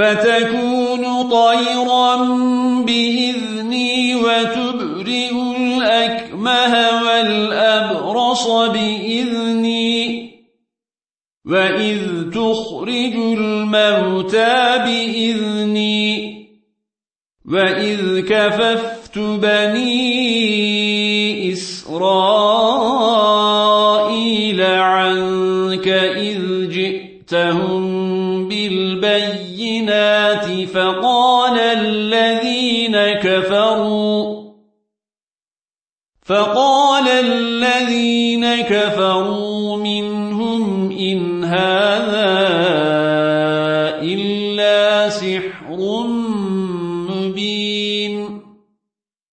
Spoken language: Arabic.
فتكون طيرا بإذني وتبرئ الأكمه والأبرص بإذني وإذ تخرج الموتى بإذني وإذ كففت بني إسرائيل عنك جئتهم بالبينات فقال الذين كفروا فقال الذين كفروا منهم إن هذا إلا سحر مبين